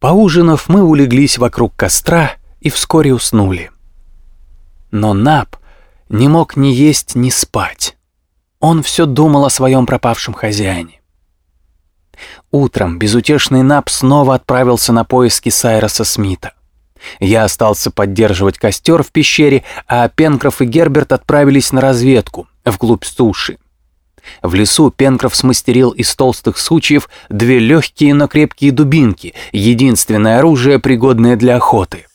Поужинав, мы улеглись вокруг костра и вскоре уснули. Но Нап не мог ни есть, ни спать. Он все думал о своем пропавшем хозяине. Утром безутешный Нап снова отправился на поиски Сайроса Смита. Я остался поддерживать костер в пещере, а Пенкроф и Герберт отправились на разведку, вглубь суши. В лесу Пенкроф смастерил из толстых сучьев две легкие, но крепкие дубинки, единственное оружие, пригодное для охоты.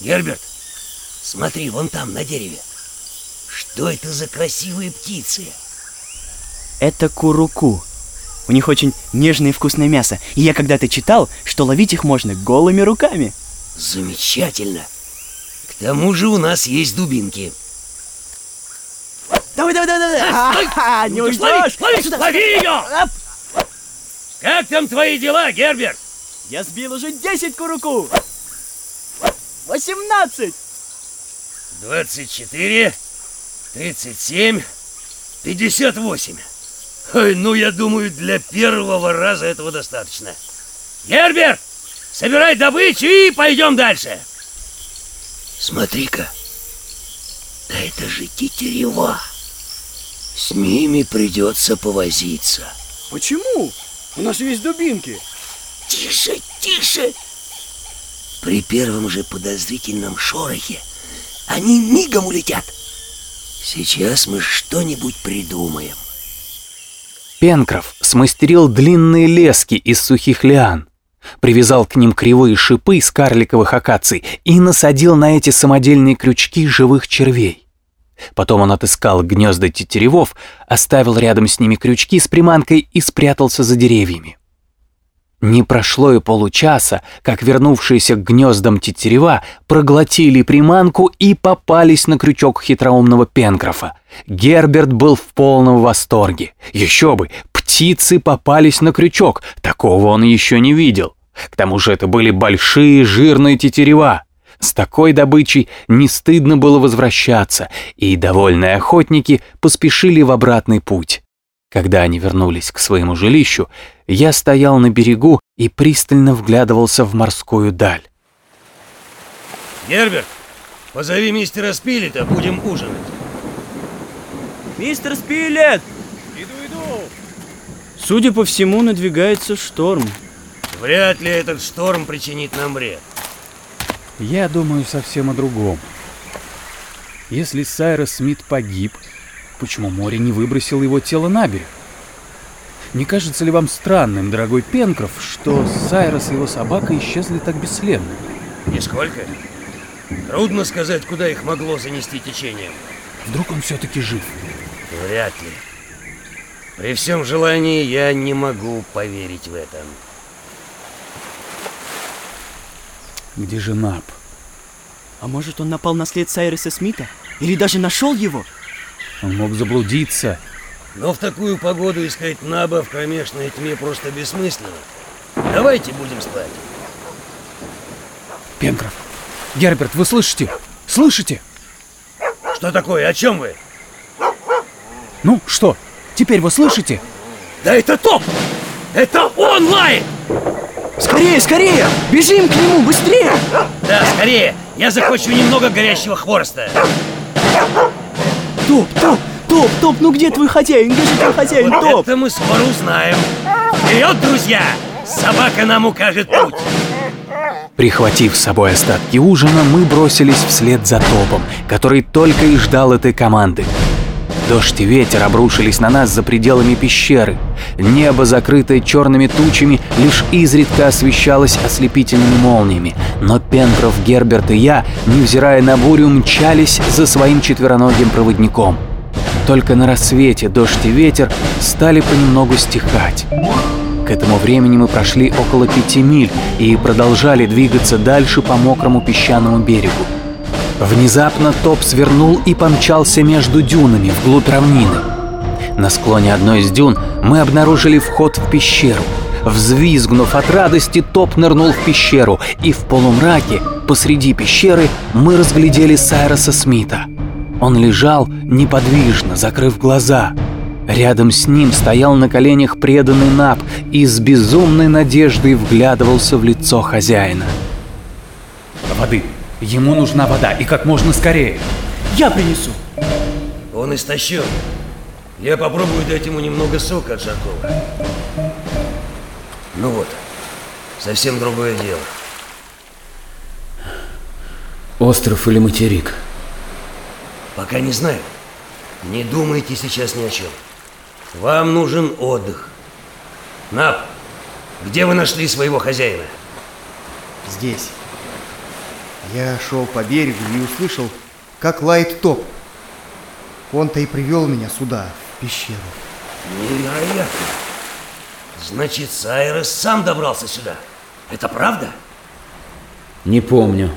Герберт, смотри, вон там, на дереве. Что это за красивые птицы? Это куруку. У них очень нежное и вкусное мясо. И я когда-то читал, что ловить их можно голыми руками. Замечательно. К тому же у нас есть дубинки. Давай, давай, давай, давай. А, не уйдешь. Лови, лови ее! Как там твои дела, Герберт? Я сбил уже 10 куруку. 18. 24, 37, 58. Ой, ну я думаю, для первого раза этого достаточно. Герберт, собирай добычу и пойдем дальше. Смотри-ка, да это же тетерева. С ними придется повозиться. Почему? У нас есть дубинки. Тише, тише! При первом же подозрительном шорохе они мигом улетят. Сейчас мы что-нибудь придумаем. Пенкроф смастерил длинные лески из сухих лиан, привязал к ним кривые шипы из карликовых акаций и насадил на эти самодельные крючки живых червей. Потом он отыскал гнезда тетеревов, оставил рядом с ними крючки с приманкой и спрятался за деревьями. Не прошло и получаса, как вернувшиеся к гнездам тетерева проглотили приманку и попались на крючок хитроумного Пенкрофа. Герберт был в полном восторге. Еще бы, птицы попались на крючок, такого он еще не видел. К тому же это были большие жирные тетерева. С такой добычей не стыдно было возвращаться, и довольные охотники поспешили в обратный путь. Когда они вернулись к своему жилищу, я стоял на берегу и пристально вглядывался в морскую даль. Герберт, позови мистера Спилета, будем ужинать. Мистер Спилет! Иду, иду. Судя по всему, надвигается шторм. Вряд ли этот шторм причинит нам вред. Я думаю совсем о другом. Если Сайрос Смит погиб, почему море не выбросило его тело на берег? Не кажется ли вам странным, дорогой Пенкроф, что Сайрос и его собака исчезли так бесследно? Нисколько. Трудно сказать, куда их могло занести течением. Вдруг он все-таки жив? Вряд ли. При всем желании я не могу поверить в это. Где же Нап? А может, он напал на след Сайреса Смита? Или даже нашел его? Он мог заблудиться. Но в такую погоду искать Наба в кромешной тьме просто бессмысленно. Давайте будем спать. Пенкроф, Герберт, вы слышите? Слышите? Что такое? О чем вы? Ну, что? Теперь вы слышите? Да это топ! Это он лает! Скорее, скорее! Бежим к нему, быстрее! Да, скорее! Я захвачу немного горящего хвороста. Топ, топ, топ, топ, ну где твой хозяин? Где же твой хозяин, Вот топ? это мы скоро узнаем. Вперед, друзья! Собака нам укажет путь. Прихватив с собой остатки ужина, мы бросились вслед за топом, который только и ждал этой команды. Дождь и ветер обрушились на нас за пределами пещеры. Небо, закрытое черными тучами, лишь изредка освещалось ослепительными молниями. Но Пенкроф, Герберт и я, невзирая на бурю, мчались за своим четвероногим проводником. Только на рассвете дождь и ветер стали понемногу стихать. К этому времени мы прошли около пяти миль и продолжали двигаться дальше по мокрому песчаному берегу. Внезапно топ свернул и помчался между дюнами вглубь равнины. На склоне одной из дюн мы обнаружили вход в пещеру. Взвизгнув от радости, топ нырнул в пещеру, и в полумраке посреди пещеры мы разглядели Сайроса Смита. Он лежал неподвижно, закрыв глаза. Рядом с ним стоял на коленях преданный Наб и с безумной надеждой вглядывался в лицо хозяина. Воды. Ему нужна вода, и как можно скорее. Я принесу. Он истощен. Я попробую дать ему немного сока от жаркого. Ну вот, совсем другое дело. Остров или материк? Пока не знаю. Не думайте сейчас ни о чем. Вам нужен отдых. Нап, где вы нашли своего хозяина? Здесь. Я шел по берегу и услышал, как лает топ. Он-то и привел меня сюда, в пещеру. Невероятно. Значит, Сайрес сам добрался сюда. Это правда? Не помню.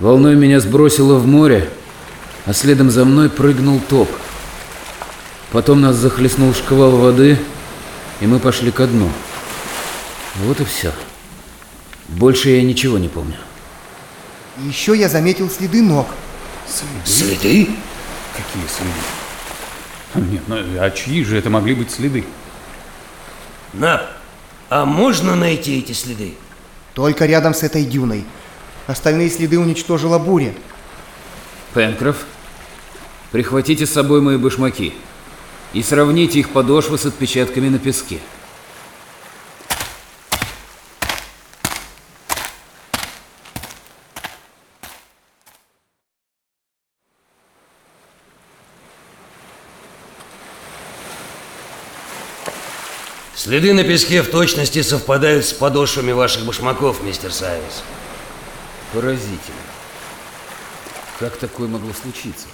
Волной меня сбросило в море, а следом за мной прыгнул топ. Потом нас захлестнул шквал воды, и мы пошли ко дну. Вот и все. Больше я ничего не помню. И еще я заметил следы ног. Следы? Какие следы? Нет, ну а чьи же это могли быть следы? Нап, а можно найти эти следы? Только рядом с этой дюной. Остальные следы уничтожила буря. Пенкроф, прихватите с собой мои башмаки и сравните их подошвы с отпечатками на песке. Следы на песке в точности совпадают с подошвами ваших башмаков, мистер Сайрес. Поразительно. Как такое могло случиться?